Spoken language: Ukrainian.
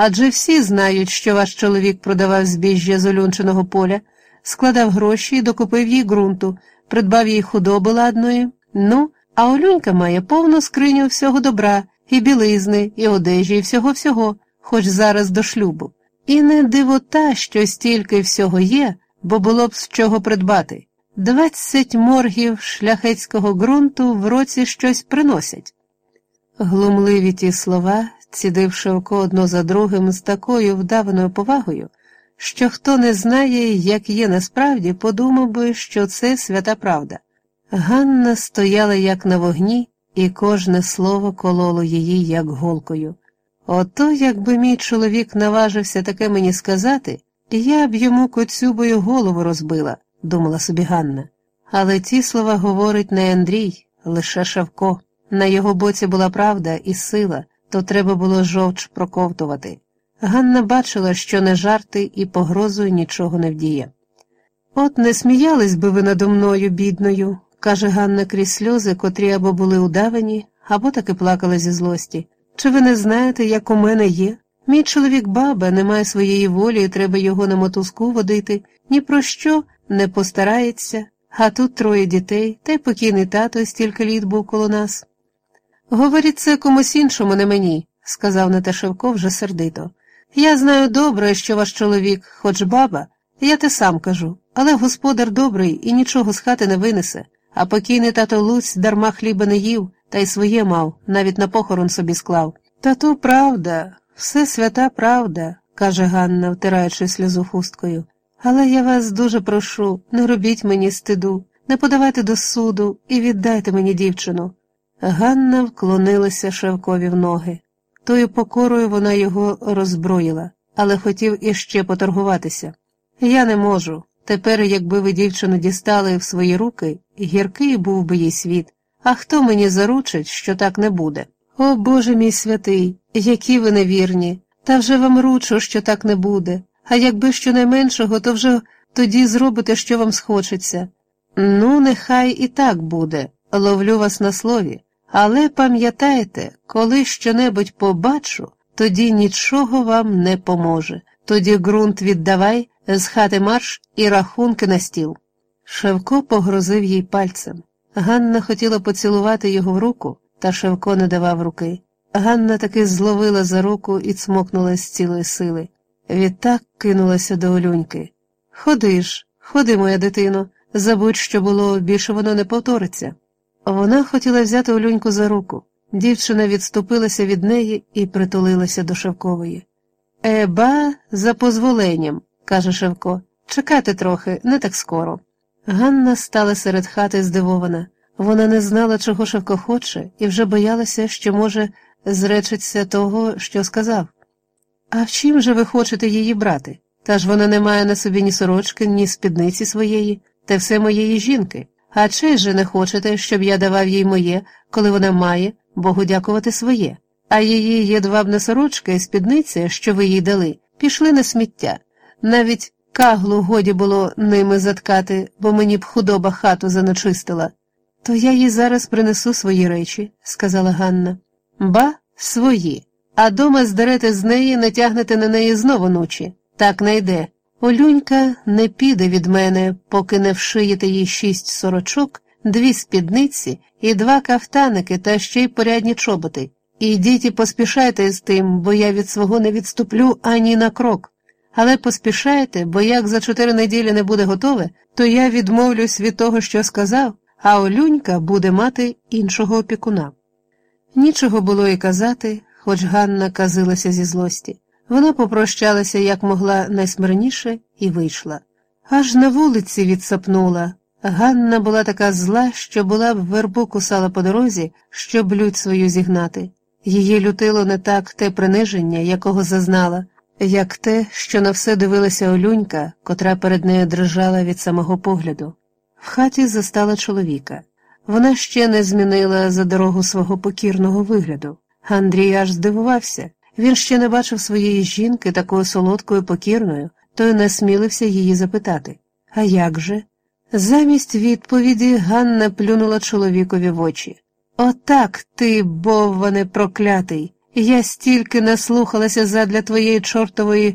Адже всі знають, що ваш чоловік продавав збіжжя з олюнченого поля, складав гроші і докупив їй ґрунту, придбав їй худоби ладної. Ну, а Олюнька має повну скриню всього добра, і білизни, і одежі, і всього всього, хоч зараз до шлюбу. І не дивота, що стільки всього є, бо було б з чого придбати. Двадцять моргів шляхетського ґрунту в році щось приносять. Глумливі ті слова, цідивши око одно за другим з такою вдаваною повагою, що хто не знає, як є насправді, подумав би, що це свята правда. Ганна стояла як на вогні, і кожне слово кололо її, як голкою. Ото, якби мій чоловік наважився таке мені сказати, я б йому коцюбою голову розбила, думала собі Ганна. Але ті слова говорить не Андрій, лише Шавко. На його боці була правда і сила, то треба було жовч проковтувати. Ганна бачила, що не жарти і погрозою нічого не вдіє. От не сміялись би ви надо мною, бідною, каже Ганна крізь сльози, котрі або були удавані, або таки плакали зі злості. Чи ви не знаєте, як у мене є? Мій чоловік баба не має своєї волі, і треба його на мотузку водити, ні про що не постарається, а тут троє дітей, та й покійний тато стільки літ був коло нас. Говоріть це комусь іншому, не мені, сказав Наташевко вже сердито. Я знаю добре, що ваш чоловік, хоч баба, я те сам кажу, але господар добрий і нічого з хати не винесе, а покійний тато Луць дарма хліба не їв, та й своє мав, навіть на похорон собі склав. Та то правда, все свята правда, каже Ганна, втираючи сльозу хусткою. Але я вас дуже прошу, не робіть мені стиду, не подавайте до суду і віддайте мені дівчину. Ганна вклонилася Шевкові в ноги. Тою покорою вона його роззброїла, але хотів іще поторгуватися. Я не можу. Тепер, якби ви дівчину дістали в свої руки, гіркий був би їй світ. А хто мені заручить, що так не буде? О Боже мій святий, які ви невірні, та вже вам ручу, що так не буде, а якби щонайменшого, то вже тоді зробите, що вам схочеться. Ну, нехай і так буде, ловлю вас на слові. Але пам'ятайте, коли щонебудь побачу, тоді нічого вам не поможе. Тоді ґрунт віддавай, з хати марш і рахунки на стіл. Шевко погрозив їй пальцем. Ганна хотіла поцілувати його в руку, та Шевко не давав руки. Ганна таки зловила за руку і цмокнула з цілої сили. Відтак кинулася до Олюньки. Ходи ж, ходи, моя дитино, забудь, що було, більше воно не повториться. Вона хотіла взяти Олюньку за руку. Дівчина відступилася від неї і притулилася до Шевкової. Еба, за позволенням, каже Шевко, чекати трохи, не так скоро. Ганна стала серед хати здивована. Вона не знала, чого Шевко хоче, і вже боялася, що, може, зречеться того, що сказав. А в чим же ви хочете її брати? Та ж вона не має на собі ні сорочки, ні спідниці своєї, те все моєї жінки. А чи же не хочете, щоб я давав їй моє, коли вона має, Богу дякувати своє, а її єдвабна сорочка і спідниця, що ви їй дали, пішли на сміття. Навіть каглу годі було ними заткати, бо мені б худоба хату заночистила. То я їй зараз принесу свої речі, сказала Ганна. Ба, свої. А дома здерете з неї, натягнете на неї знову ночі. Так не йде. Олюнька не піде від мене, поки не вшиєте їй шість сорочок, дві спідниці і два кафтаники та ще й порядні чоботи. Ідіть і поспішайте з тим, бо я від свого не відступлю ані на крок. Але поспішайте, бо як за чотири неділі не буде готове, то я відмовлюсь від того, що сказав, а Олюнька буде мати іншого опікуна. Нічого було і казати, хоч Ганна казилася зі злості. Вона попрощалася як могла найсмирніше і вийшла. Аж на вулиці відсапнула. Ганна була така зла, що була б вербу кусала по дорозі, щоб лють свою зігнати. Її лютило не так те приниження, якого зазнала, як те, що на все дивилася Олюнька, котра перед нею дрижала від самого погляду. В хаті застала чоловіка. Вона ще не змінила за дорогу свого покірного вигляду. Андрій аж здивувався. Він ще не бачив своєї жінки такою солодкою покірною, то й насмілився її запитати. А як же? Замість відповіді Ганна плюнула чоловікові в очі. Отак ти, бовване проклятий, Я стільки наслухалася задля твоєї чортової